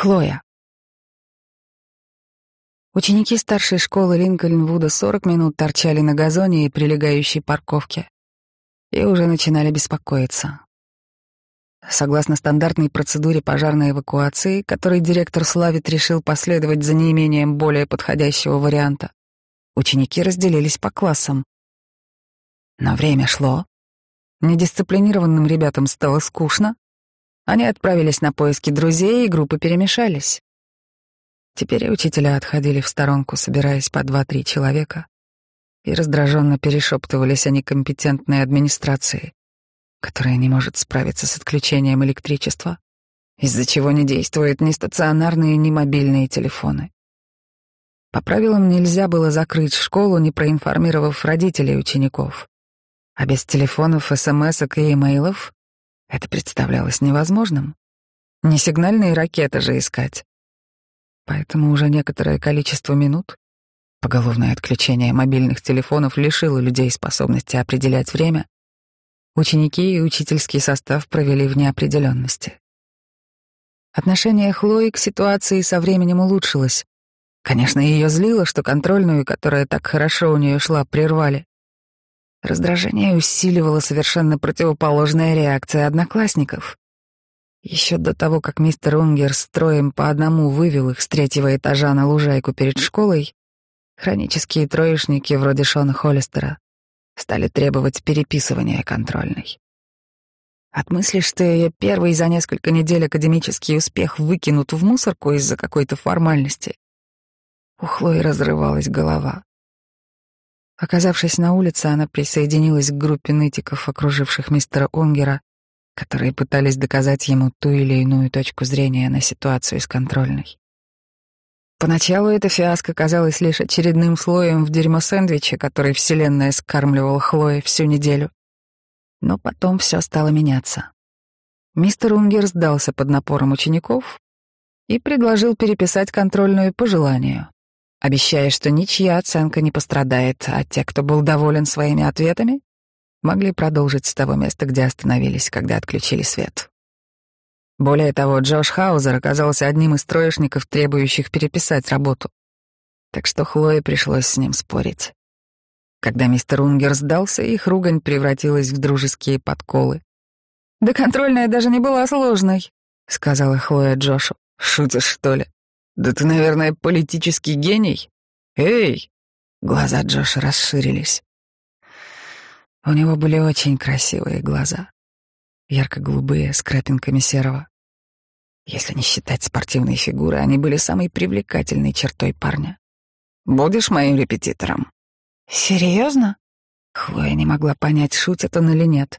Хлоя. Ученики старшей школы Линкольнвуда 40 минут торчали на газоне и прилегающей парковке и уже начинали беспокоиться. Согласно стандартной процедуре пожарной эвакуации, которой директор Славит решил последовать за неимением более подходящего варианта, ученики разделились по классам. Но время шло. Недисциплинированным ребятам стало скучно. Они отправились на поиски друзей, и группы перемешались. Теперь и учителя отходили в сторонку, собираясь по два-три человека, и раздраженно перешептывались о некомпетентной администрации, которая не может справиться с отключением электричества, из-за чего не действуют ни стационарные, ни мобильные телефоны. По правилам нельзя было закрыть школу, не проинформировав родителей учеников. А без телефонов, смс и имейлов это представлялось невозможным. Не сигнальные ракеты же искать. Поэтому уже некоторое количество минут поголовное отключение мобильных телефонов лишило людей способности определять время. Ученики и учительский состав провели в неопределенности. Отношение Хлои к ситуации со временем улучшилось. Конечно, ее злило, что контрольную, которая так хорошо у нее шла, прервали. Раздражение усиливало совершенно противоположная реакция одноклассников. Еще до того, как мистер Унгер строем по одному вывел их с третьего этажа на лужайку перед школой, хронические троечники вроде Шона Холлистера стали требовать переписывания контрольной. От мысли, что ее первый за несколько недель академический успех выкинут в мусорку из-за какой-то формальности, у Хлои разрывалась голова. Оказавшись на улице, она присоединилась к группе нытиков, окруживших мистера Унгера, которые пытались доказать ему ту или иную точку зрения на ситуацию с контрольной. Поначалу эта фиаско казалась лишь очередным слоем в дерьмо-сэндвиче, который Вселенная скармливала Хлое всю неделю. Но потом все стало меняться. Мистер Унгер сдался под напором учеников и предложил переписать контрольную по желанию обещая, что ничья оценка не пострадает, а те, кто был доволен своими ответами, могли продолжить с того места, где остановились, когда отключили свет. Более того, Джош Хаузер оказался одним из троечников, требующих переписать работу. Так что Хлое пришлось с ним спорить. Когда мистер Унгер сдался, их ругань превратилась в дружеские подколы. «Да контрольная даже не была сложной», — сказала Хлоя Джошу. «Шутишь, что ли? Да ты, наверное, политический гений. Эй!» Глаза Джоша расширились. У него были очень красивые глаза. Ярко-голубые, с крапинками серого. Если не считать спортивной фигуры, они были самой привлекательной чертой парня. «Будешь моим репетитором?» «Серьезно?» Хлоя не могла понять, шутит он или нет.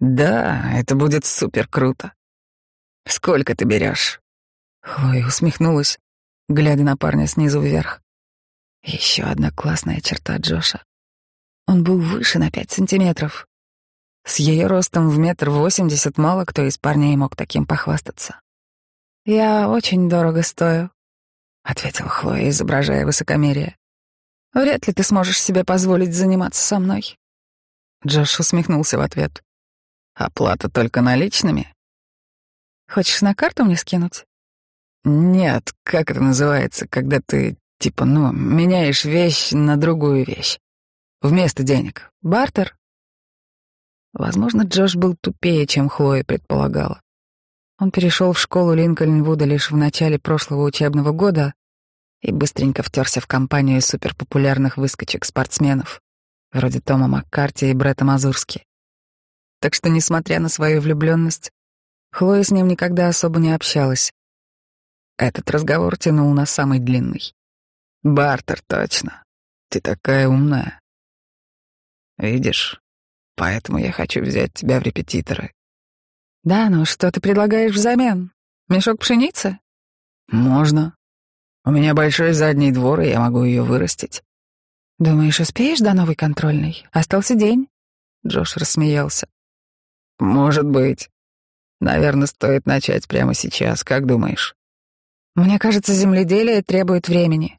«Да, это будет супер круто. Сколько ты берешь?» Хлоя усмехнулась, глядя на парня снизу вверх. Еще одна классная черта Джоша. Он был выше на пять сантиметров. С ее ростом в метр восемьдесят мало кто из парней мог таким похвастаться. «Я очень дорого стою», — ответила Хлоя, изображая высокомерие. «Вряд ли ты сможешь себе позволить заниматься со мной». Джош усмехнулся в ответ. «Оплата только наличными?» «Хочешь на карту мне скинуть?» Нет, как это называется, когда ты, типа, ну, меняешь вещь на другую вещь. Вместо денег. Бартер? Возможно, Джош был тупее, чем Хлоя предполагала. Он перешел в школу Линкольнвуда лишь в начале прошлого учебного года и быстренько втерся в компанию суперпопулярных выскочек-спортсменов, вроде Тома Маккарти и Бретта Мазурски. Так что, несмотря на свою влюбленность, Хлоя с ним никогда особо не общалась. Этот разговор тянул на самый длинный. «Бартер, точно. Ты такая умная. Видишь, поэтому я хочу взять тебя в репетиторы». «Да, но что ты предлагаешь взамен? Мешок пшеницы?» «Можно. У меня большой задний двор, и я могу ее вырастить». «Думаешь, успеешь до новой контрольной? Остался день?» Джош рассмеялся. «Может быть. Наверное, стоит начать прямо сейчас, как думаешь?» Мне кажется, земледелие требует времени.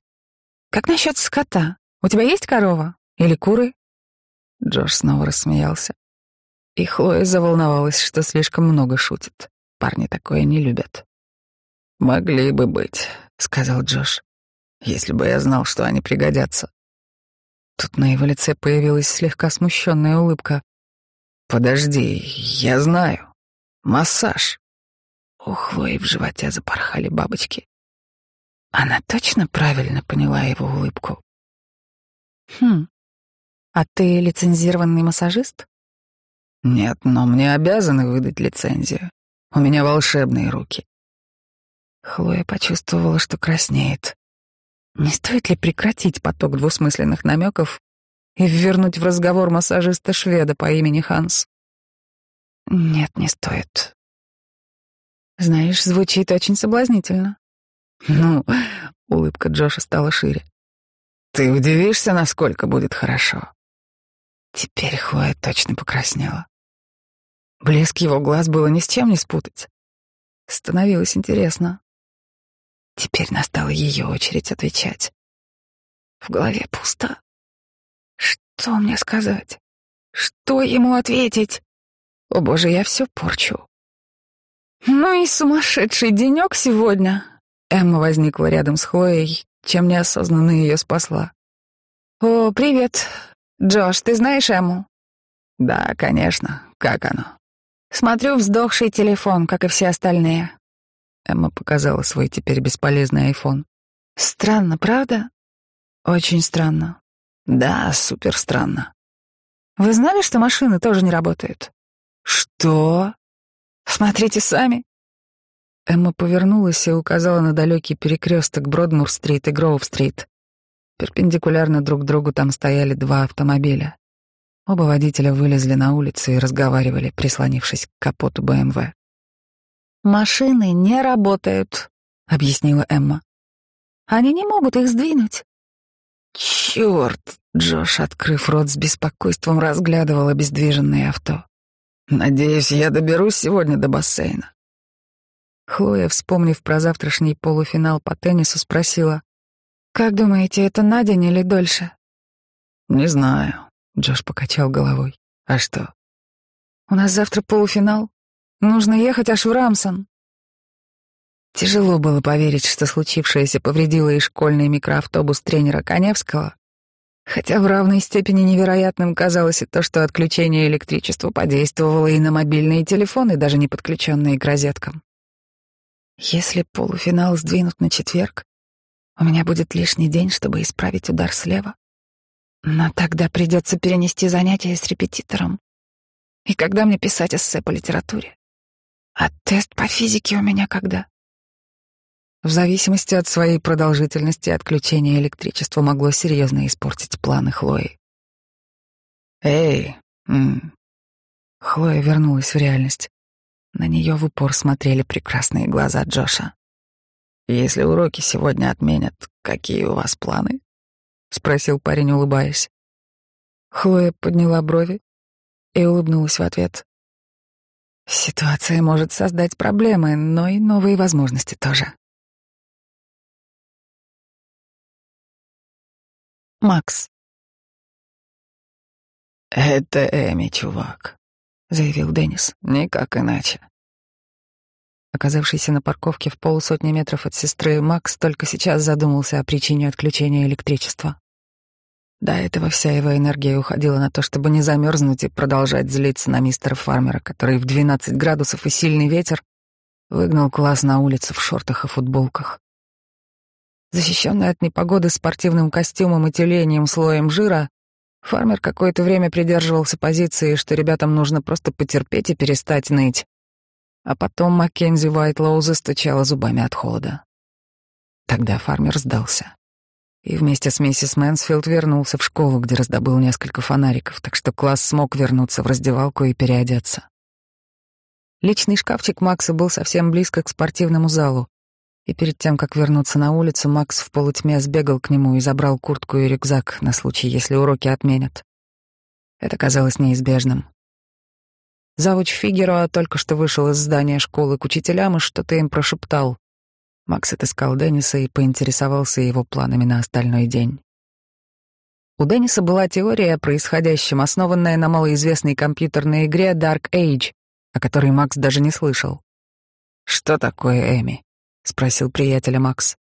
Как насчет скота? У тебя есть корова? Или куры? Джош снова рассмеялся. И Хлоя заволновалась, что слишком много шутит. Парни такое не любят. «Могли бы быть», — сказал Джош, — «если бы я знал, что они пригодятся». Тут на его лице появилась слегка смущенная улыбка. «Подожди, я знаю. Массаж». У Хлои в животе запорхали бабочки. Она точно правильно поняла его улыбку. «Хм, а ты лицензированный массажист?» «Нет, но мне обязаны выдать лицензию. У меня волшебные руки». Хлоя почувствовала, что краснеет. Не стоит ли прекратить поток двусмысленных намеков и ввернуть в разговор массажиста-шведа по имени Ханс? Нет, не стоит. Знаешь, звучит очень соблазнительно. Ну, улыбка Джоша стала шире. Ты удивишься, насколько будет хорошо. Теперь Хлоя точно покраснела. Блеск его глаз было ни с чем не спутать. Становилось интересно. Теперь настала ее очередь отвечать. В голове пусто. Что мне сказать? Что ему ответить? О боже, я все порчу. Ну и сумасшедший денек сегодня. Эмма возникла рядом с Хлоей, чем неосознанно ее спасла. О, привет. Джош, ты знаешь Эмму? Да, конечно. Как оно? Смотрю вздохший телефон, как и все остальные. Эмма показала свой теперь бесполезный айфон. Странно, правда? Очень странно. Да, супер странно. Вы знали, что машины тоже не работают? Что? Смотрите сами. Эмма повернулась и указала на далекий перекресток Бродмур-стрит и Гроув-стрит. Перпендикулярно друг другу там стояли два автомобиля. Оба водителя вылезли на улицу и разговаривали, прислонившись к капоту БМВ. «Машины не работают», — объяснила Эмма. «Они не могут их сдвинуть». «Чёрт!» — Джош, открыв рот с беспокойством, разглядывал обездвиженное авто. «Надеюсь, я доберусь сегодня до бассейна». Хлоя, вспомнив про завтрашний полуфинал по теннису, спросила, «Как думаете, это на день или дольше?» «Не знаю», — Джош покачал головой. «А что?» «У нас завтра полуфинал. Нужно ехать аж в Рамсон». Тяжело было поверить, что случившееся повредило и школьный микроавтобус тренера Коневского, хотя в равной степени невероятным казалось и то, что отключение электричества подействовало и на мобильные телефоны, даже не подключенные к розеткам. Если полуфинал сдвинут на четверг, у меня будет лишний день, чтобы исправить удар слева. Но тогда придется перенести занятия с репетитором. И когда мне писать эссе по литературе? А тест по физике у меня когда? В зависимости от своей продолжительности отключение электричества могло серьезно испортить планы Хлои. «Эй!» м Хлоя вернулась в реальность. На нее в упор смотрели прекрасные глаза Джоша. «Если уроки сегодня отменят, какие у вас планы?» — спросил парень, улыбаясь. Хлоя подняла брови и улыбнулась в ответ. Ситуация может создать проблемы, но и новые возможности тоже. Макс. «Это Эми, чувак», — заявил Деннис. «Никак иначе». Оказавшийся на парковке в полусотни метров от сестры, Макс только сейчас задумался о причине отключения электричества. До этого вся его энергия уходила на то, чтобы не замерзнуть и продолжать злиться на мистера Фармера, который в 12 градусов и сильный ветер выгнал класс на улицу в шортах и футболках. Защищенный от непогоды спортивным костюмом и тюленем слоем жира, Фармер какое-то время придерживался позиции, что ребятам нужно просто потерпеть и перестать ныть. А потом Маккензи Уайтлоу застучала зубами от холода. Тогда фармер сдался и вместе с миссис Мэнсфилд вернулся в школу, где раздобыл несколько фонариков, так что класс смог вернуться в раздевалку и переодеться. Личный шкафчик Макса был совсем близко к спортивному залу, и перед тем, как вернуться на улицу, Макс в полутьме сбегал к нему и забрал куртку и рюкзак на случай, если уроки отменят. Это казалось неизбежным. Завуч Фигероа только что вышел из здания школы к учителям и что-то им прошептал. Макс отыскал Денниса и поинтересовался его планами на остальной день. У Денниса была теория о происходящем, основанная на малоизвестной компьютерной игре Dark Age, о которой Макс даже не слышал. «Что такое Эми?» — спросил приятеля Макс.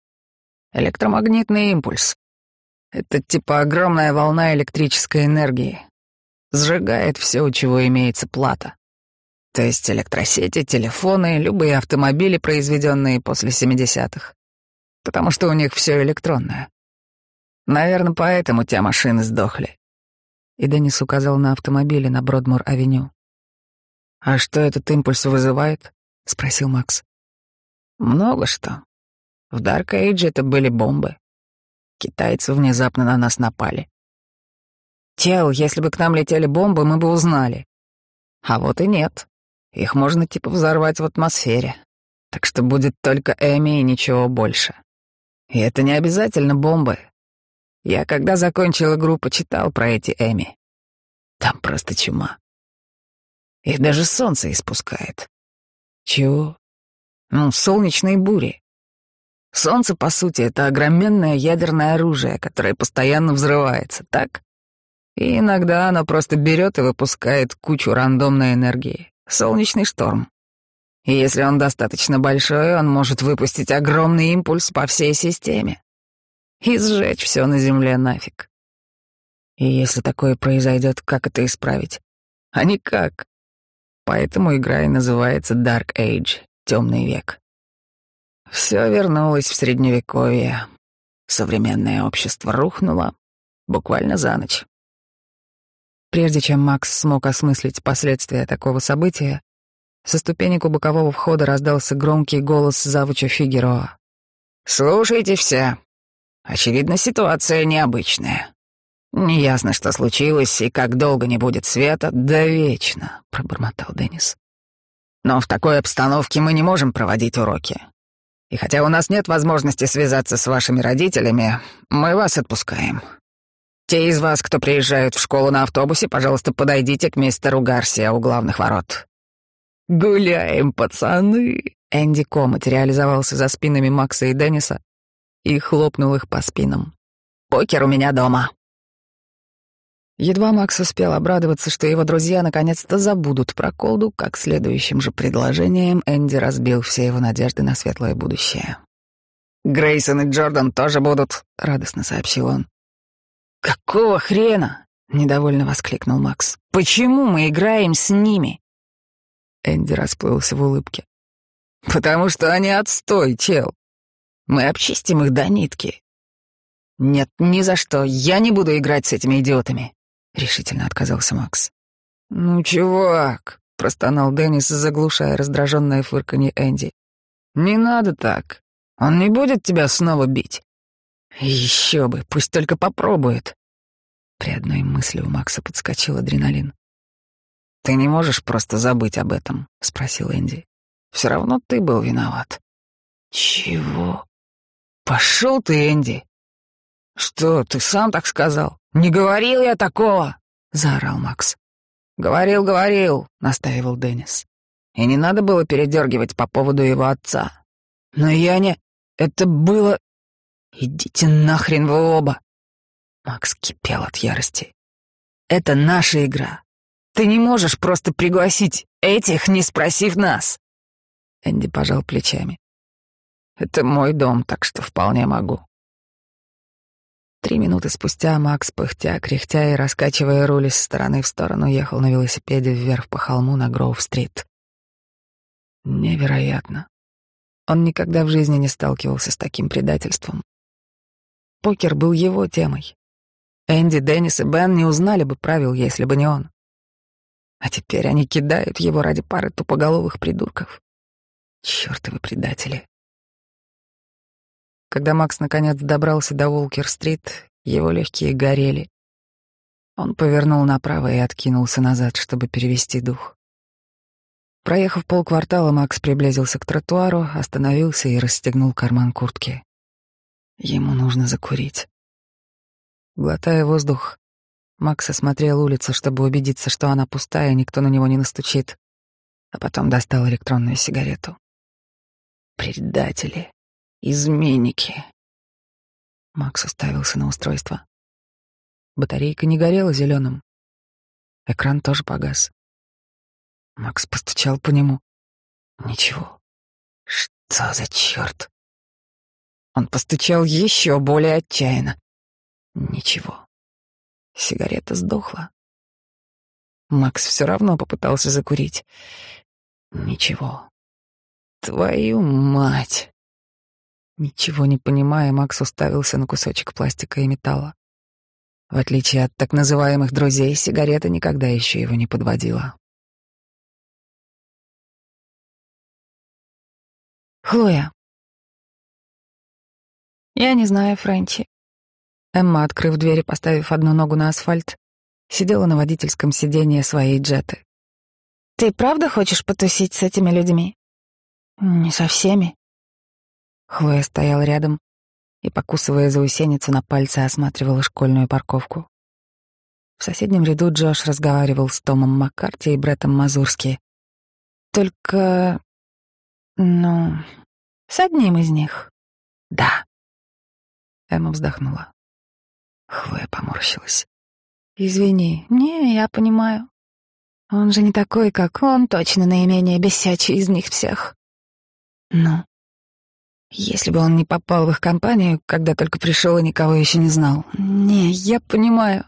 «Электромагнитный импульс. Это типа огромная волна электрической энергии. Сжигает все, у чего имеется плата. То есть электросети, телефоны, любые автомобили, произведенные после 70-х. Потому что у них все электронное. Наверное, поэтому те машины сдохли. И Деннис указал на автомобили на Бродмур-авеню. «А что этот импульс вызывает?» — спросил Макс. «Много что. В Dark Age это были бомбы. Китайцы внезапно на нас напали. Тел, если бы к нам летели бомбы, мы бы узнали. А вот и нет. Их можно типа взорвать в атмосфере. Так что будет только Эми и ничего больше. И это не обязательно бомбы. Я, когда закончил игру, почитал про эти Эми. Там просто чума. Их даже солнце испускает. Чего? Ну, солнечные бури. Солнце, по сути, это огроменное ядерное оружие, которое постоянно взрывается, так? И иногда оно просто берет и выпускает кучу рандомной энергии. Солнечный шторм. И если он достаточно большой, он может выпустить огромный импульс по всей системе и сжечь все на Земле нафиг. И если такое произойдет, как это исправить? А никак. Поэтому игра и называется Dark Age — Темный век. Все вернулось в Средневековье. Современное общество рухнуло буквально за ночь. Прежде чем Макс смог осмыслить последствия такого события, со ступенек у бокового входа раздался громкий голос завуча Фигероа. «Слушайте все. Очевидно, ситуация необычная. Неясно, что случилось и как долго не будет света, да вечно», — пробормотал Деннис. «Но в такой обстановке мы не можем проводить уроки. И хотя у нас нет возможности связаться с вашими родителями, мы вас отпускаем. Те из вас, кто приезжают в школу на автобусе, пожалуйста, подойдите к мистеру Гарсия у главных ворот. Гуляем, пацаны. Энди Ко материализовался за спинами Макса и Денниса и хлопнул их по спинам. Покер у меня дома. Едва Макс успел обрадоваться, что его друзья наконец-то забудут про колду, как следующим же предложением Энди разбил все его надежды на светлое будущее. «Грейсон и Джордан тоже будут», — радостно сообщил он. «Какого хрена?» — недовольно воскликнул Макс. «Почему мы играем с ними?» Энди расплылся в улыбке. «Потому что они отстой, чел. Мы обчистим их до нитки». «Нет, ни за что. Я не буду играть с этими идиотами», — решительно отказался Макс. «Ну, чувак», — простонал Деннис, заглушая раздраженное фырканье Энди. «Не надо так. Он не будет тебя снова бить». Еще бы, пусть только попробует. При одной мысли у Макса подскочил адреналин. «Ты не можешь просто забыть об этом?» — спросил Энди. «Все равно ты был виноват». «Чего?» «Пошел ты, Энди!» «Что, ты сам так сказал? Не говорил я такого!» — заорал Макс. «Говорил, говорил», — настаивал Деннис. «И не надо было передергивать по поводу его отца. Но я не... Это было... «Идите нахрен вы оба!» Макс кипел от ярости. «Это наша игра. Ты не можешь просто пригласить этих, не спросив нас!» Энди пожал плечами. «Это мой дом, так что вполне могу». Три минуты спустя Макс, пыхтя, кряхтя и раскачивая руль из стороны в сторону, ехал на велосипеде вверх по холму на Гроув-стрит. Невероятно. Он никогда в жизни не сталкивался с таким предательством. Покер был его темой. Энди, Деннис и Бен не узнали бы правил, если бы не он. А теперь они кидают его ради пары тупоголовых придурков. Чёртовы предатели. Когда Макс наконец добрался до Уолкер-стрит, его легкие горели. Он повернул направо и откинулся назад, чтобы перевести дух. Проехав полквартала, Макс приблизился к тротуару, остановился и расстегнул карман куртки. Ему нужно закурить. Глотая воздух, Макс осмотрел улицу, чтобы убедиться, что она пустая, никто на него не настучит, а потом достал электронную сигарету. Предатели, изменники. Макс уставился на устройство. Батарейка не горела зеленым. Экран тоже погас. Макс постучал по нему. Ничего. Что за черт? Он постучал еще более отчаянно. Ничего. Сигарета сдохла. Макс все равно попытался закурить. Ничего. Твою мать! Ничего не понимая, Макс уставился на кусочек пластика и металла. В отличие от так называемых друзей, сигарета никогда еще его не подводила. Хлоя. Я не знаю Френчи. Эмма, открыв дверь и поставив одну ногу на асфальт, сидела на водительском сиденье своей джеты. «Ты правда хочешь потусить с этими людьми?» «Не со всеми». Хлоя стояла рядом и, покусывая заусеницу на пальце, осматривала школьную парковку. В соседнем ряду Джош разговаривал с Томом Маккарти и Бреттом Мазурски. «Только... ну... с одним из них». «Да». Эмма вздохнула. Хлоя поморщилась. «Извини, не, я понимаю. Он же не такой, как он, точно наименее бесячий из них всех. Ну, если бы он не попал в их компанию, когда только пришел и никого еще не знал. Не, я понимаю.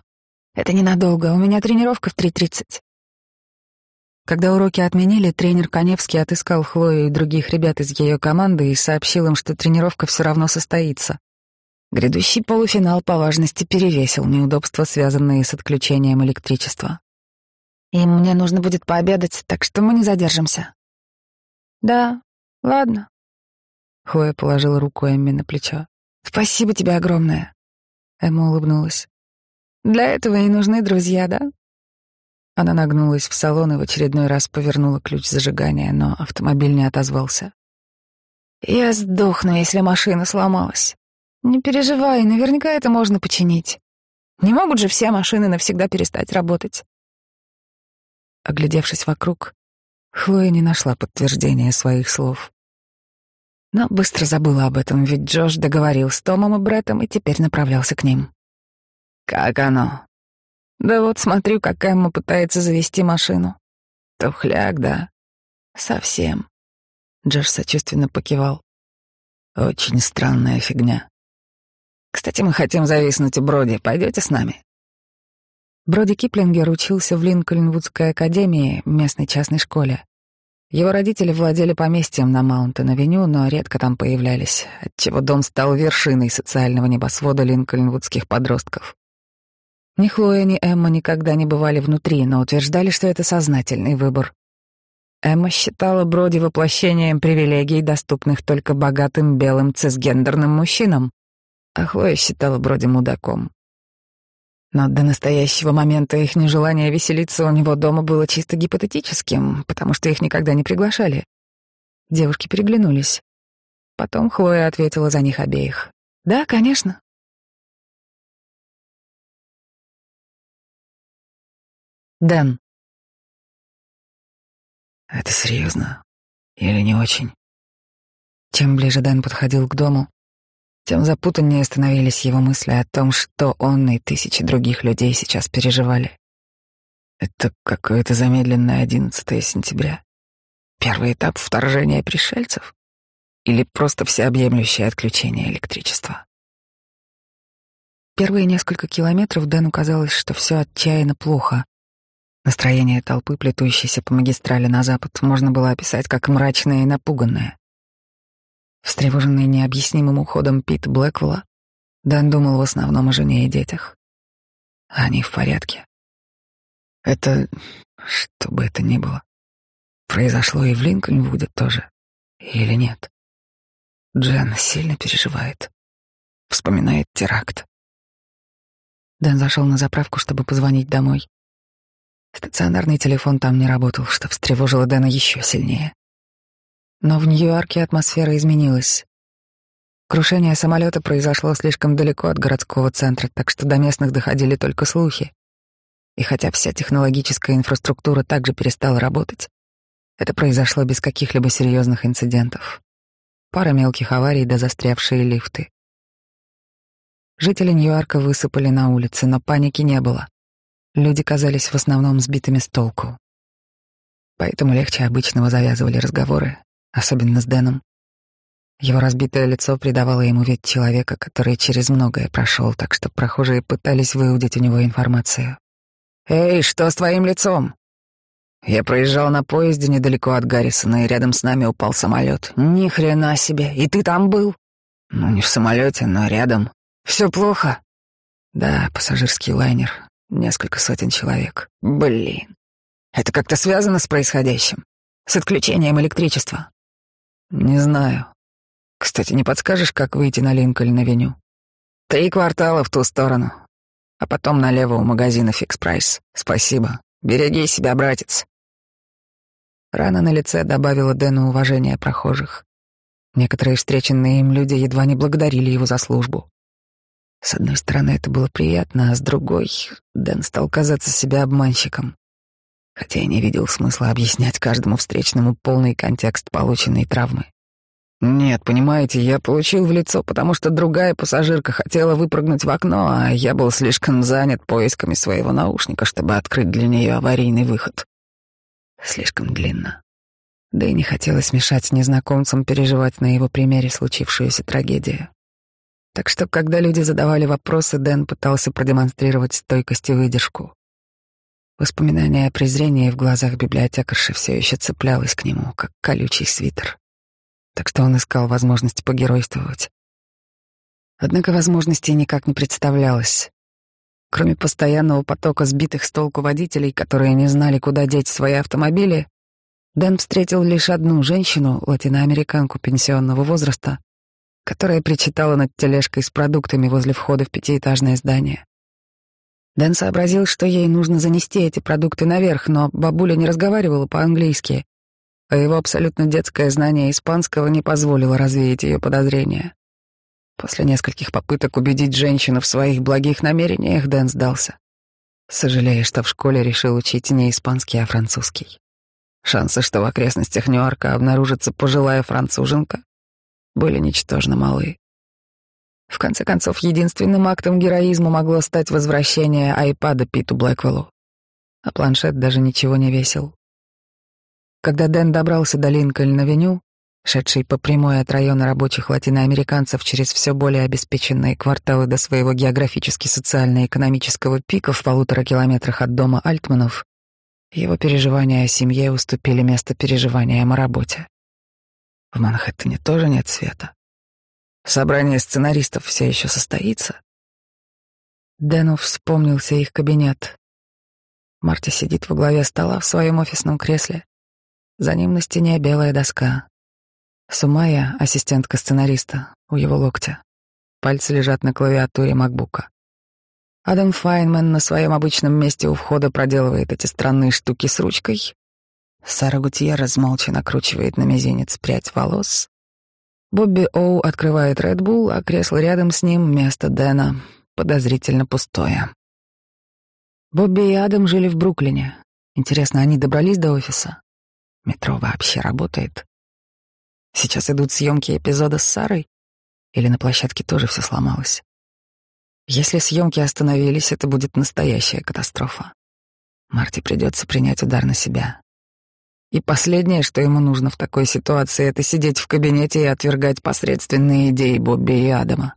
Это ненадолго, у меня тренировка в 3.30». Когда уроки отменили, тренер Коневский отыскал Хлою и других ребят из ее команды и сообщил им, что тренировка все равно состоится. Грядущий полуфинал по важности перевесил неудобства, связанные с отключением электричества. «И мне нужно будет пообедать, так что мы не задержимся». «Да, ладно». Хлоя положила руку Эмми на плечо. «Спасибо тебе огромное». Эмма улыбнулась. «Для этого и нужны друзья, да?» Она нагнулась в салон и в очередной раз повернула ключ зажигания, но автомобиль не отозвался. «Я сдохну, если машина сломалась». Не переживай, наверняка это можно починить. Не могут же все машины навсегда перестать работать. Оглядевшись вокруг, Хлоя не нашла подтверждения своих слов. Но быстро забыла об этом, ведь Джош договорил с Томом и Бреттом и теперь направлялся к ним. «Как оно?» «Да вот смотрю, как Эмма пытается завести машину. Тухляк, да?» «Совсем». Джош сочувственно покивал. «Очень странная фигня. Кстати, мы хотим зависнуть у Броди. Пойдете с нами?» Броди Киплингер учился в Линкольнвудской академии, местной частной школе. Его родители владели поместьем на Маунтон-авеню, но редко там появлялись, отчего дом стал вершиной социального небосвода линкольнвудских подростков. Ни Хлоя, ни Эмма никогда не бывали внутри, но утверждали, что это сознательный выбор. Эмма считала Броди воплощением привилегий, доступных только богатым белым цисгендерным мужчинам а Хлоя считала Броди мудаком. Но до настоящего момента их нежелание веселиться у него дома было чисто гипотетическим, потому что их никогда не приглашали. Девушки переглянулись. Потом Хлоя ответила за них обеих. «Да, конечно». Дэн. «Это серьезно? Или не очень?» Чем ближе Дэн подходил к дому, тем запутаннее становились его мысли о том, что он и тысячи других людей сейчас переживали. Это какое-то замедленное 11 сентября. Первый этап вторжения пришельцев? Или просто всеобъемлющее отключение электричества? Первые несколько километров Дэну казалось, что все отчаянно плохо. Настроение толпы, плетущейся по магистрали на запад, можно было описать как мрачное и напуганное. Встревоженный необъяснимым уходом Пит Блэквелла, Дэн думал в основном о жене и детях. Они в порядке. Это, что бы это ни было, произошло и в Линкольнвуде тоже, или нет? Джен сильно переживает, вспоминает теракт. Дэн зашел на заправку, чтобы позвонить домой. Стационарный телефон там не работал, что встревожило Дэна еще сильнее. Но в Нью-Йорке атмосфера изменилась. Крушение самолета произошло слишком далеко от городского центра, так что до местных доходили только слухи. И хотя вся технологическая инфраструктура также перестала работать, это произошло без каких-либо серьезных инцидентов. Пара мелких аварий да застрявшие лифты. Жители Нью-Йорка высыпали на улицы, но паники не было. Люди казались в основном сбитыми с толку. Поэтому легче обычного завязывали разговоры, особенно с Дэном. Его разбитое лицо придавало ему вид человека, который через многое прошел, так что прохожие пытались выудить у него информацию. «Эй, что с твоим лицом?» Я проезжал на поезде недалеко от Гаррисона, и рядом с нами упал самолет. Ни хрена себе. И ты там был? Ну, не в самолете, но рядом. Все плохо? Да, пассажирский лайнер. Несколько сотен человек. Блин. Это как-то связано с происходящим? С отключением электричества? Не знаю. Кстати, не подскажешь, как выйти на Линкольн-авеню? Три квартала в ту сторону. А потом налево у магазина Фикс Прайс. Спасибо. Береги себя, братец. Рана на лице добавила Дэну уважения прохожих. Некоторые встреченные им люди едва не благодарили его за службу. С одной стороны, это было приятно, а с другой Дэн стал казаться себя обманщиком. Хотя и не видел смысла объяснять каждому встречному полный контекст полученной травмы. Нет, понимаете, я получил в лицо, потому что другая пассажирка хотела выпрыгнуть в окно, а я был слишком занят поисками своего наушника, чтобы открыть для нее аварийный выход. Слишком длинно. Да и не хотелось мешать незнакомцам переживать на его примере случившуюся трагедию. Так что, когда люди задавали вопросы, Дэн пытался продемонстрировать стойкость и выдержку. Воспоминание о презрении в глазах библиотекарши все еще цеплялось к нему, как колючий свитер. Так что он искал возможность погеройствовать. Однако возможностей никак не представлялось. Кроме постоянного потока сбитых с толку водителей, которые не знали, куда деть свои автомобили, Дэн встретил лишь одну женщину, латиноамериканку пенсионного возраста, которая причитала над тележкой с продуктами возле входа в пятиэтажное здание. Дэн сообразил, что ей нужно занести эти продукты наверх, но бабуля не разговаривала по-английски, а его абсолютно детское знание испанского не позволило развеять ее подозрения. После нескольких попыток убедить женщину в своих благих намерениях, Дэн сдался. Сожалея, что в школе решил учить не испанский, а французский. Шансы, что в окрестностях Нью-Йорка обнаружится пожилая француженка, были ничтожно малы. В конце концов, единственным актом героизма могло стать возвращение айпада Питу Блэквеллу. А планшет даже ничего не весил. Когда Дэн добрался до Линкольн-авеню, шедший по прямой от района рабочих латиноамериканцев через все более обеспеченные кварталы до своего географически социально-экономического пика в полутора километрах от дома Альтманов, его переживания о семье уступили место переживаниям о работе. В Манхэттене тоже нет света. Собрание сценаристов все еще состоится. Дэну вспомнился их кабинет. Марти сидит во главе стола в своем офисном кресле. За ним на стене белая доска. Сумая, ассистентка сценариста, у его локтя. Пальцы лежат на клавиатуре макбука. Адам Файнман на своем обычном месте у входа проделывает эти странные штуки с ручкой. Сара Гутьеррез молча накручивает на мизинец прядь волос. Бобби Оу открывает Red Bull, а кресло рядом с ним — место Дэна, подозрительно пустое. Бобби и Адам жили в Бруклине. Интересно, они добрались до офиса? Метро вообще работает? Сейчас идут съемки эпизода с Сарой? Или на площадке тоже все сломалось? Если съемки остановились, это будет настоящая катастрофа. Марти придется принять удар на себя. И последнее, что ему нужно в такой ситуации, это сидеть в кабинете и отвергать посредственные идеи Бобби и Адама.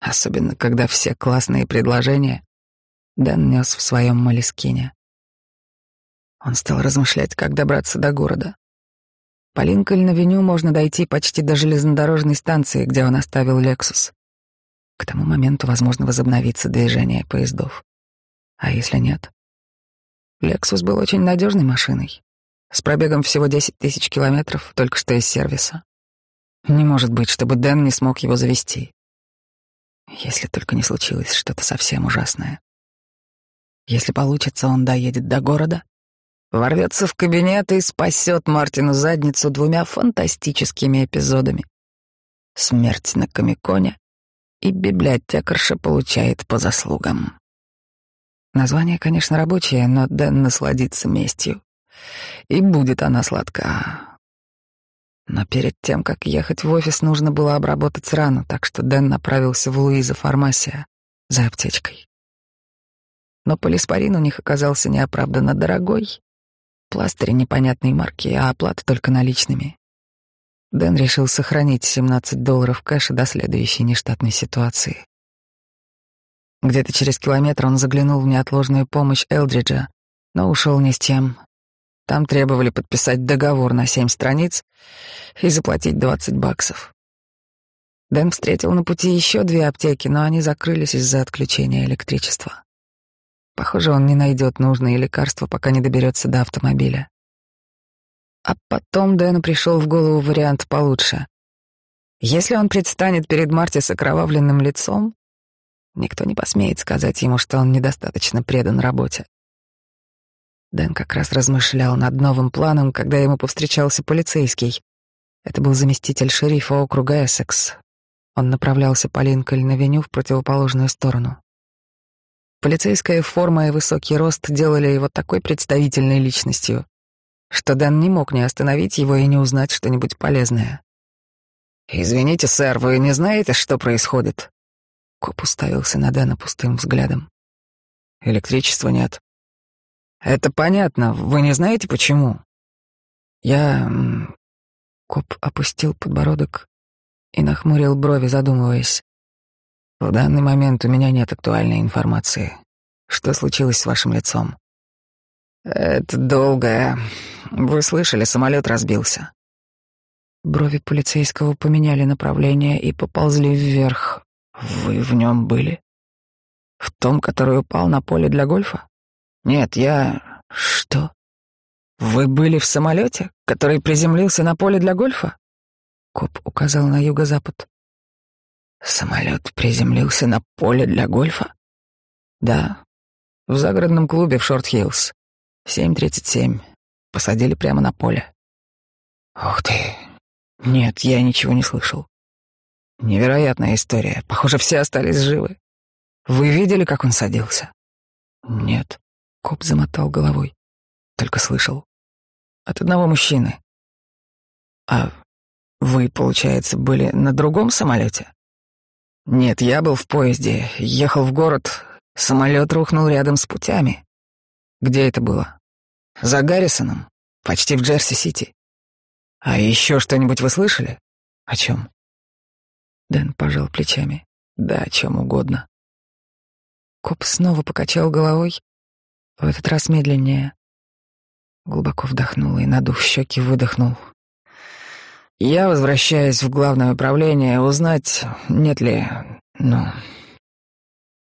Особенно, когда все классные предложения Дэн нес в своем молескине. Он стал размышлять, как добраться до города. По Линкольн-авеню можно дойти почти до железнодорожной станции, где он оставил «Лексус». К тому моменту, возможно, возобновится движение поездов. А если нет? «Лексус» был очень надежной машиной. С пробегом всего 10 тысяч километров, только что из сервиса. Не может быть, чтобы Дэн не смог его завести. Если только не случилось что-то совсем ужасное. Если получится, он доедет до города, ворвется в кабинет и спасет Мартину задницу двумя фантастическими эпизодами. Смерть на Комиконе и библиотекарша получает по заслугам. Название, конечно, рабочее, но Дэн насладится местью. И будет она сладка. Но перед тем, как ехать в офис, нужно было обработать рану, так что Дэн направился в Луиза Фармасия за аптечкой. Но полиспорин у них оказался неоправданно дорогой. Пластыри непонятной марки, а оплата только наличными. Дэн решил сохранить 17 долларов кэша до следующей нештатной ситуации. Где-то через километр он заглянул в неотложную помощь Элдриджа, но ушел ни с тем. Там требовали подписать договор на семь страниц и заплатить 20 баксов. Дэн встретил на пути еще две аптеки, но они закрылись из-за отключения электричества. Похоже, он не найдет нужные лекарства, пока не доберется до автомобиля. А потом Дэну пришел в голову вариант получше. Если он предстанет перед Марти с окровавленным лицом, никто не посмеет сказать ему, что он недостаточно предан работе. Дэн как раз размышлял над новым планом, когда ему повстречался полицейский. Это был заместитель шерифа округа Эссекс. Он направлялся по Линкольн-авеню в противоположную сторону. Полицейская форма и высокий рост делали его такой представительной личностью, что Дэн не мог не остановить его и не узнать что-нибудь полезное. «Извините, сэр, вы не знаете, что происходит?» Коп уставился на Дэна пустым взглядом. «Электричества нет». «Это понятно. Вы не знаете, почему?» «Я...» Коп опустил подбородок и нахмурил брови, задумываясь. «В данный момент у меня нет актуальной информации. Что случилось с вашим лицом?» «Это долгое. Вы слышали, самолет разбился». Брови полицейского поменяли направление и поползли вверх. «Вы в нем были?» «В том, который упал на поле для гольфа?» «Нет, я...» «Что?» «Вы были в самолете, который приземлился на поле для гольфа?» Коп указал на юго-запад. Самолет приземлился на поле для гольфа? Да, в загородном клубе в Шорт-Хиллз. 7.37. Посадили прямо на поле. Ух ты. Нет, я ничего не слышал. Невероятная история. Похоже, все остались живы. Вы видели, как он садился? Нет. Коп замотал головой. Только слышал. От одного мужчины. А вы, получается, были на другом самолете? Нет, я был в поезде, ехал в город. Самолет рухнул рядом с путями. Где это было? За Гаррисоном, почти в Джерси-Сити. А еще что-нибудь вы слышали? О чем? Дэн пожал плечами. Да, о чем угодно. Коп снова покачал головой, в этот раз медленнее. Глубоко вдохнул и, надув щеки, выдохнул. Я возвращаюсь в главное управление узнать, нет ли... Ну...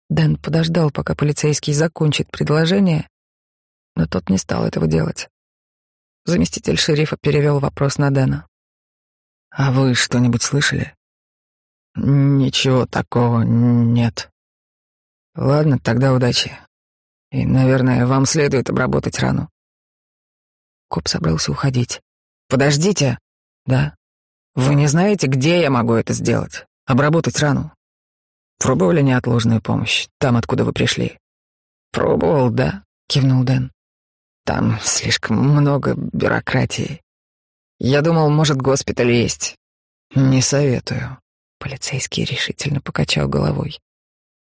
Дэн подождал, пока полицейский закончит предложение, но тот не стал этого делать. Заместитель шерифа перевел вопрос на Дэна. «А вы что-нибудь слышали?» «Ничего такого нет». «Ладно, тогда удачи. И, наверное, вам следует обработать рану». Коп собрался уходить. «Подождите!» «Да?» Вы не знаете, где я могу это сделать? Обработать рану? Пробовали неотложную помощь, там, откуда вы пришли? Пробовал, да, кивнул Дэн. Там слишком много бюрократии. Я думал, может, госпиталь есть. Не советую. Полицейский решительно покачал головой.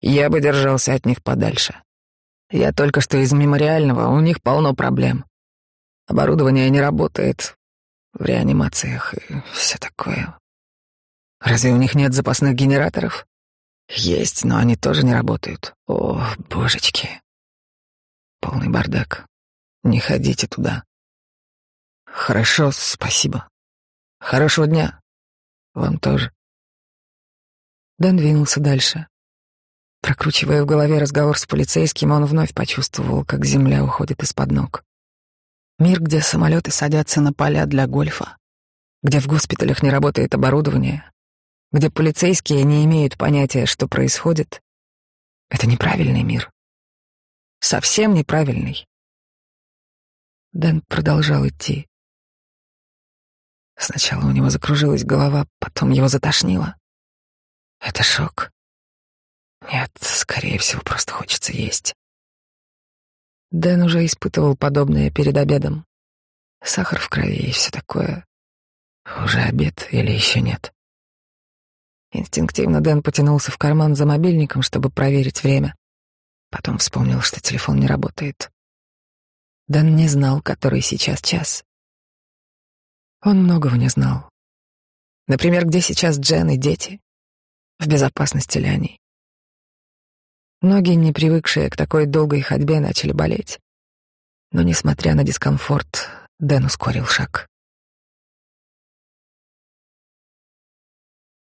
Я бы держался от них подальше. Я только что из мемориального, у них полно проблем. Оборудование не работает, в реанимациях и все такое. Разве у них нет запасных генераторов? Есть, но они тоже не работают. О, божечки. Полный бардак. Не ходите туда. Хорошо, спасибо. Хорошего дня. Вам тоже. Дэн двинулся дальше. Прокручивая в голове разговор с полицейским, он вновь почувствовал, как земля уходит из-под ног. Мир, где самолеты садятся на поля для гольфа, где в госпиталях не работает оборудование, где полицейские не имеют понятия, что происходит. Это неправильный мир. Совсем неправильный. Дэн продолжал идти. Сначала у него закружилась голова, потом его затошнило. Это шок. Нет, скорее всего, просто хочется есть. Дэн уже испытывал подобное перед обедом. Сахар в крови и все такое. Уже обед или еще нет? Инстинктивно Дэн потянулся в карман за мобильником, чтобы проверить время. Потом вспомнил, что телефон не работает. Дэн не знал, который сейчас час. Он многого не знал. Например, где сейчас Джен и дети? В безопасности ли они? Ноги, не привыкшие к такой долгой ходьбе, начали болеть. Но, несмотря на дискомфорт, Дэн ускорил шаг.